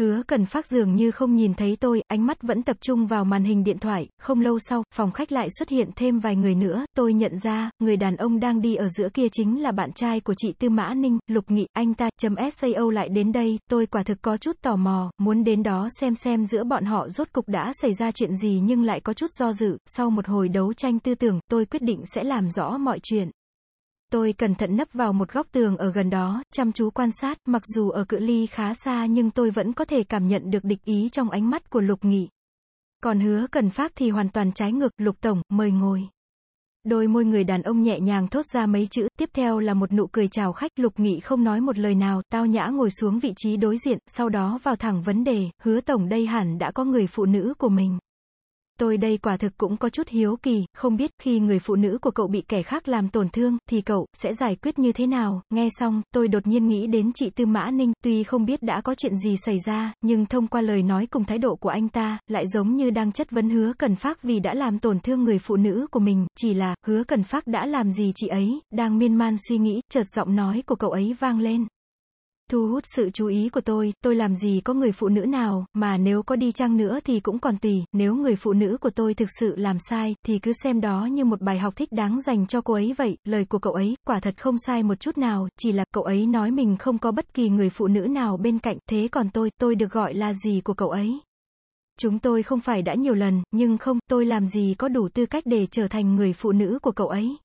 Hứa cần phát dường như không nhìn thấy tôi, ánh mắt vẫn tập trung vào màn hình điện thoại, không lâu sau, phòng khách lại xuất hiện thêm vài người nữa, tôi nhận ra, người đàn ông đang đi ở giữa kia chính là bạn trai của chị Tư Mã Ninh, Lục Nghị, anh ta, chấm SAO lại đến đây, tôi quả thực có chút tò mò, muốn đến đó xem xem giữa bọn họ rốt cục đã xảy ra chuyện gì nhưng lại có chút do dự, sau một hồi đấu tranh tư tưởng, tôi quyết định sẽ làm rõ mọi chuyện. Tôi cẩn thận nấp vào một góc tường ở gần đó, chăm chú quan sát, mặc dù ở cự ly khá xa nhưng tôi vẫn có thể cảm nhận được địch ý trong ánh mắt của Lục Nghị. Còn hứa cần phát thì hoàn toàn trái ngược, Lục Tổng, mời ngồi. Đôi môi người đàn ông nhẹ nhàng thốt ra mấy chữ, tiếp theo là một nụ cười chào khách, Lục Nghị không nói một lời nào, tao nhã ngồi xuống vị trí đối diện, sau đó vào thẳng vấn đề, hứa tổng đây hẳn đã có người phụ nữ của mình. Tôi đây quả thực cũng có chút hiếu kỳ, không biết khi người phụ nữ của cậu bị kẻ khác làm tổn thương, thì cậu sẽ giải quyết như thế nào? Nghe xong, tôi đột nhiên nghĩ đến chị Tư Mã Ninh, tuy không biết đã có chuyện gì xảy ra, nhưng thông qua lời nói cùng thái độ của anh ta, lại giống như đang chất vấn hứa cần phát vì đã làm tổn thương người phụ nữ của mình, chỉ là, hứa cần phát đã làm gì chị ấy, đang miên man suy nghĩ, chợt giọng nói của cậu ấy vang lên thu hút sự chú ý của tôi, tôi làm gì có người phụ nữ nào, mà nếu có đi chăng nữa thì cũng còn tùy, nếu người phụ nữ của tôi thực sự làm sai, thì cứ xem đó như một bài học thích đáng dành cho cô ấy vậy, lời của cậu ấy, quả thật không sai một chút nào, chỉ là cậu ấy nói mình không có bất kỳ người phụ nữ nào bên cạnh, thế còn tôi, tôi được gọi là gì của cậu ấy. Chúng tôi không phải đã nhiều lần, nhưng không, tôi làm gì có đủ tư cách để trở thành người phụ nữ của cậu ấy.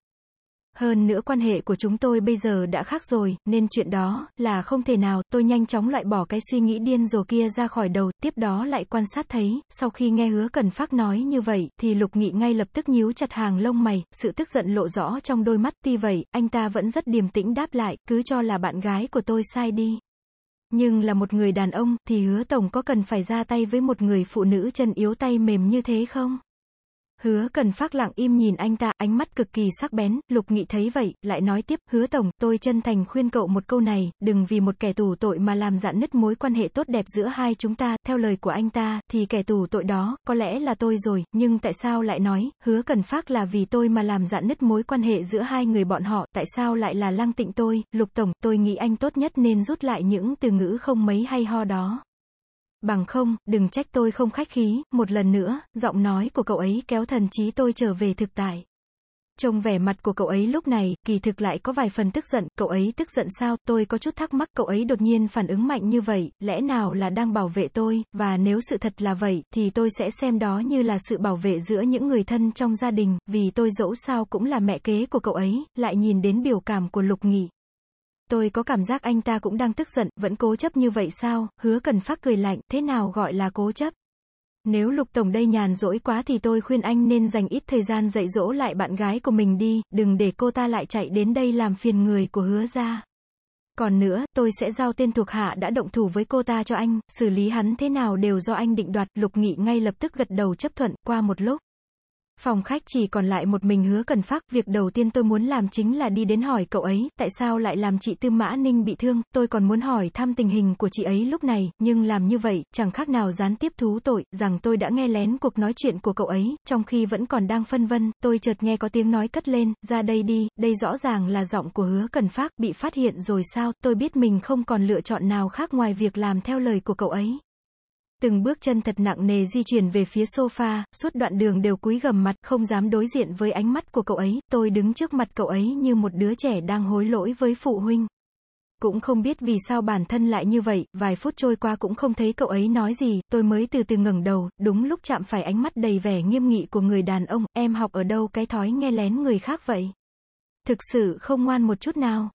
Hơn nữa quan hệ của chúng tôi bây giờ đã khác rồi, nên chuyện đó, là không thể nào, tôi nhanh chóng loại bỏ cái suy nghĩ điên rồ kia ra khỏi đầu, tiếp đó lại quan sát thấy, sau khi nghe hứa cần phát nói như vậy, thì lục nghị ngay lập tức nhíu chặt hàng lông mày, sự tức giận lộ rõ trong đôi mắt, tuy vậy, anh ta vẫn rất điềm tĩnh đáp lại, cứ cho là bạn gái của tôi sai đi. Nhưng là một người đàn ông, thì hứa tổng có cần phải ra tay với một người phụ nữ chân yếu tay mềm như thế không? Hứa cần phát lặng im nhìn anh ta, ánh mắt cực kỳ sắc bén, lục nghị thấy vậy, lại nói tiếp, hứa tổng, tôi chân thành khuyên cậu một câu này, đừng vì một kẻ tù tội mà làm dạn nứt mối quan hệ tốt đẹp giữa hai chúng ta, theo lời của anh ta, thì kẻ tù tội đó, có lẽ là tôi rồi, nhưng tại sao lại nói, hứa cần phát là vì tôi mà làm dạn nứt mối quan hệ giữa hai người bọn họ, tại sao lại là lăng tịnh tôi, lục tổng, tôi nghĩ anh tốt nhất nên rút lại những từ ngữ không mấy hay ho đó. Bằng không, đừng trách tôi không khách khí, một lần nữa, giọng nói của cậu ấy kéo thần trí tôi trở về thực tại. Trông vẻ mặt của cậu ấy lúc này, kỳ thực lại có vài phần tức giận, cậu ấy tức giận sao, tôi có chút thắc mắc. Cậu ấy đột nhiên phản ứng mạnh như vậy, lẽ nào là đang bảo vệ tôi, và nếu sự thật là vậy, thì tôi sẽ xem đó như là sự bảo vệ giữa những người thân trong gia đình, vì tôi dẫu sao cũng là mẹ kế của cậu ấy, lại nhìn đến biểu cảm của Lục Nghị. Tôi có cảm giác anh ta cũng đang tức giận, vẫn cố chấp như vậy sao, hứa cần phát cười lạnh, thế nào gọi là cố chấp? Nếu lục tổng đây nhàn rỗi quá thì tôi khuyên anh nên dành ít thời gian dạy dỗ lại bạn gái của mình đi, đừng để cô ta lại chạy đến đây làm phiền người của hứa ra. Còn nữa, tôi sẽ giao tên thuộc hạ đã động thủ với cô ta cho anh, xử lý hắn thế nào đều do anh định đoạt, lục nghị ngay lập tức gật đầu chấp thuận, qua một lúc. Phòng khách chỉ còn lại một mình hứa cần phát, việc đầu tiên tôi muốn làm chính là đi đến hỏi cậu ấy, tại sao lại làm chị Tư Mã Ninh bị thương, tôi còn muốn hỏi thăm tình hình của chị ấy lúc này, nhưng làm như vậy, chẳng khác nào gián tiếp thú tội, rằng tôi đã nghe lén cuộc nói chuyện của cậu ấy, trong khi vẫn còn đang phân vân, tôi chợt nghe có tiếng nói cất lên, ra đây đi, đây rõ ràng là giọng của hứa cần phát, bị phát hiện rồi sao, tôi biết mình không còn lựa chọn nào khác ngoài việc làm theo lời của cậu ấy. Từng bước chân thật nặng nề di chuyển về phía sofa, suốt đoạn đường đều cúi gầm mặt, không dám đối diện với ánh mắt của cậu ấy, tôi đứng trước mặt cậu ấy như một đứa trẻ đang hối lỗi với phụ huynh. Cũng không biết vì sao bản thân lại như vậy, vài phút trôi qua cũng không thấy cậu ấy nói gì, tôi mới từ từ ngẩng đầu, đúng lúc chạm phải ánh mắt đầy vẻ nghiêm nghị của người đàn ông, em học ở đâu cái thói nghe lén người khác vậy? Thực sự không ngoan một chút nào.